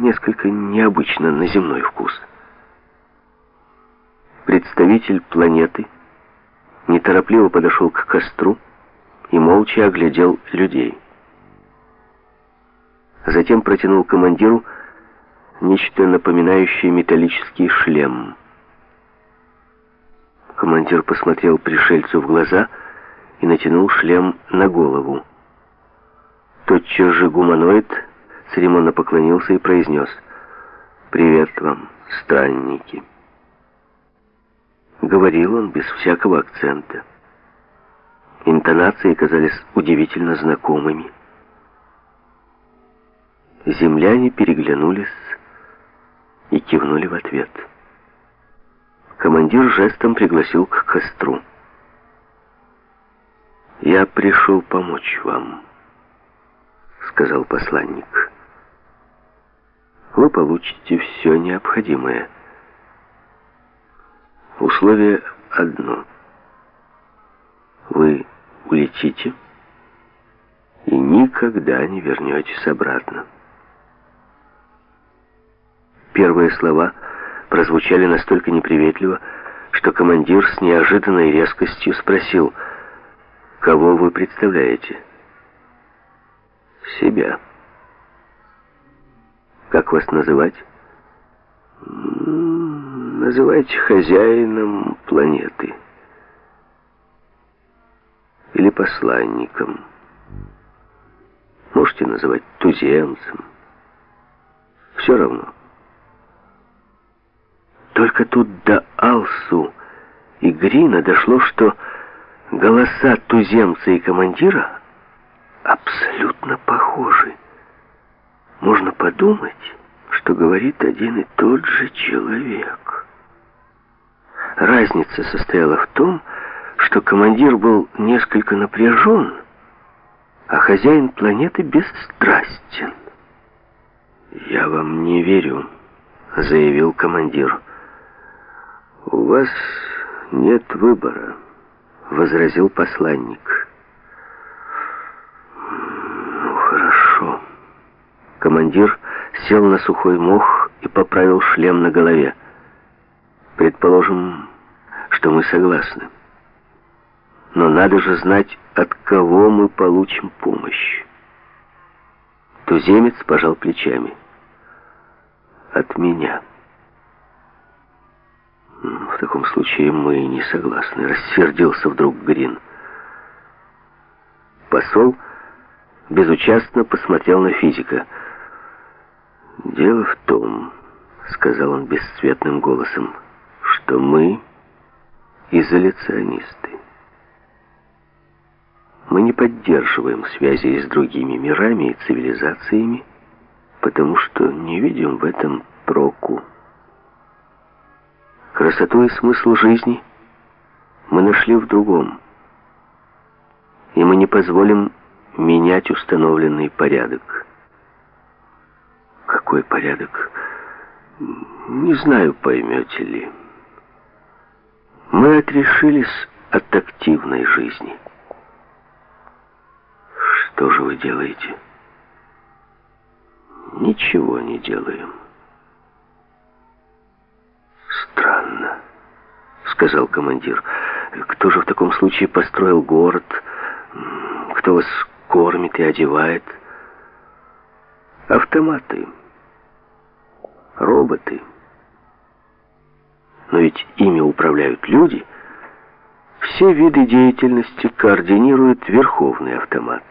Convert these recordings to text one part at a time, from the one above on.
несколько необычно на земной вкус. Представитель планеты неторопливо подошел к костру и молча оглядел людей. Затем протянул командиру нечто напоминающее металлический шлем. Командир посмотрел пришельцу в глаза и натянул шлем на голову. Тотчас же гуманоид церемонно поклонился и произнес «Привет вам, странники». Говорил он без всякого акцента. Интонации казались удивительно знакомыми. Земляне переглянулись и кивнули в ответ. Командир жестом пригласил к костру. «Я пришел помочь вам», — сказал посланник. «Вы получите все необходимое». Условие одно. Вы улетите и никогда не вернетесь обратно. Первые слова прозвучали настолько неприветливо, что командир с неожиданной резкостью спросил, «Кого вы представляете?» «Себя». «Как вас называть?» Называйте хозяином планеты. Или посланником. Можете называть туземцем. Все равно. Только тут до Алсу и Грина дошло, что голоса туземца и командира абсолютно похожи. Можно подумать, что говорит один и тот же человек. Разница состояла в том, что командир был несколько напряжен, а хозяин планеты бесстрастен. «Я вам не верю», — заявил командир. «У вас нет выбора», — возразил посланник. Командир сел на сухой мох и поправил шлем на голове. Предположим, что мы согласны. Но надо же знать, от кого мы получим помощь. Туземец пожал плечами. От меня. В таком случае мы не согласны, рассердился вдруг Грин. Посол безучастно посмотрел на физика. «Дело в том», — сказал он бесцветным голосом, — что мы изоляционисты. Мы не поддерживаем связи с другими мирами и цивилизациями, потому что не видим в этом проку. Красоту и смысл жизни мы нашли в другом, и мы не позволим менять установленный порядок. Какой порядок? Не знаю, поймете ли. Мы отрешились от активной жизни. Что же вы делаете? Ничего не делаем. Странно, сказал командир. Кто же в таком случае построил город? Кто вас кормит и одевает? Автоматы. Роботы но ведь ими управляют люди, все виды деятельности координирует верховный автомат.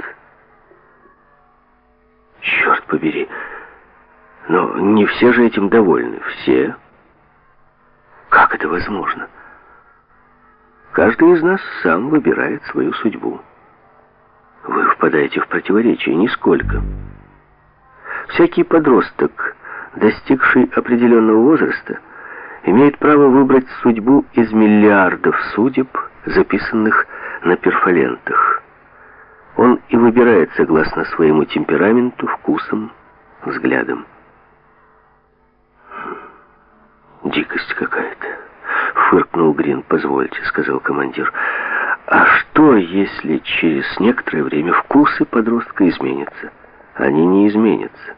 Черт побери, но не все же этим довольны, все. Как это возможно? Каждый из нас сам выбирает свою судьбу. Вы впадаете в противоречие нисколько. Всякий подросток, достигший определенного возраста, имеет право выбрать судьбу из миллиардов судеб, записанных на перфолентах. Он и выбирает согласно своему темпераменту, вкусам, взглядам. «Дикость какая-то», — фыркнул Грин. «Позвольте», — сказал командир. «А что, если через некоторое время вкусы подростка изменятся?» «Они не изменятся».